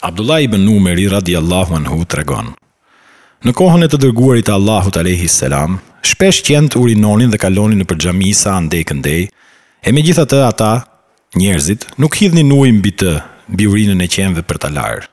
Abdullah ibn Umeri radiallahu anhu të regon. Në kohën e të dërguarit të Allahut alehi selam, shpesh qëndë urinonin dhe kalonin në përgjami sa këndej, e me gjitha të ata, njerëzit, nuk hidhni nuj mbi të, mbi urinën e qenëve për talarë.